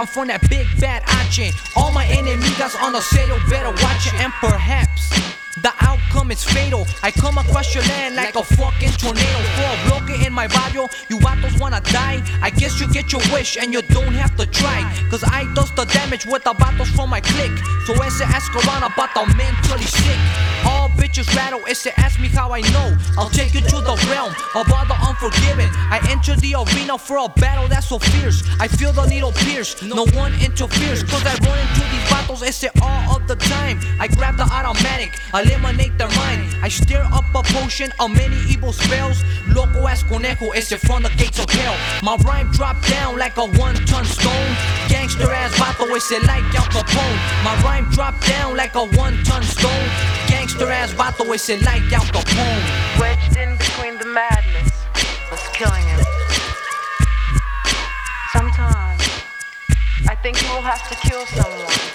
I'm from that big bad action. All my enemigas on the serio better watch it, and perhaps. The outcome is fatal. I come across your land like a fucking tornado. For a in my barrio, you vatos wanna die. I guess you get your wish and you don't have to try. Cause I does the damage with the vatos from my clique. So ese Escobar about the mentally sick. Bitches rattle, ese ask me how I know. I'll take you to the realm of all the unforgiven. I enter the arena for a battle that's so fierce. I feel the needle pierce, no one interferes. Cause I run into these battles, ese all of the time. I grab the automatic, eliminate their mind. I stir up a potion of many evil spells. Loco as conejo, ese from the gates of hell. My rhyme drop down like a one ton stone. Gangster ass vato, ese like Al Capone. My rhyme drop down like a one ton stone. Gangster ass vato, ese like Al Capone. Wedged in between the madness was killing him. Sometimes I think you will have to kill someone.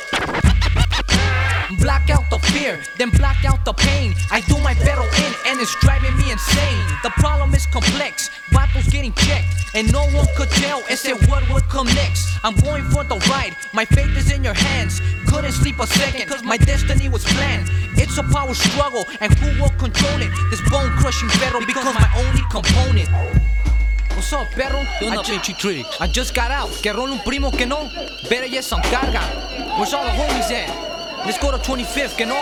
Fear, then block out the pain. I do my better in, and it's driving me insane. The problem is complex, Vatos getting checked, and no one could tell and say what would come next. I'm going for the ride, my fate is in your hands. Couldn't sleep a second, cause my destiny was planned. It's a power struggle, and who will control it? This bone crushing battle becomes my only component. What's up, perro? ¿Qué onda, I, pinche trick? I just got out. Que role un primo que no. Better yet, some carga. Where's all the homies at? Let's go to 25th, que no.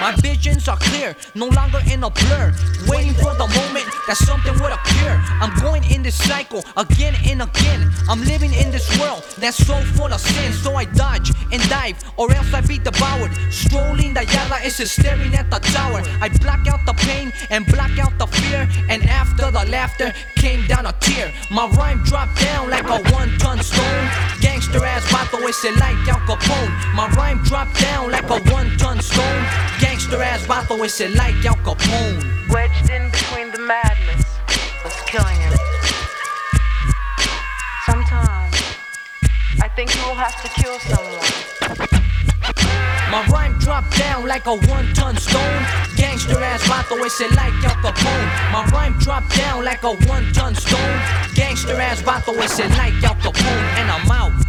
My visions are clear, no longer in a blur. Waiting for the moment that something would appear. I'm going in this cycle again and again. I'm living in this world that's so full of sin. So I dodge and dive, or else I be devoured. Strolling the yala is staring at the tower. I block out the pain and block out the fear. And after the laughter came down a tear. My rhyme dropped down like a one ton stone. Gangster ass vato ese like Al Capone. My rhyme dropped down like a one ton stone. Gangster ass vato ese like Al Capone. Wedged in between the madness was killing him. Sometimes I think you will have to kill someone. My rhyme dropped down like a one ton stone. Gangster ass vato ese like Al Capone. My rhyme dropped down like a one ton stone. Gangster ass vato ese like Al Capone. And I'm out.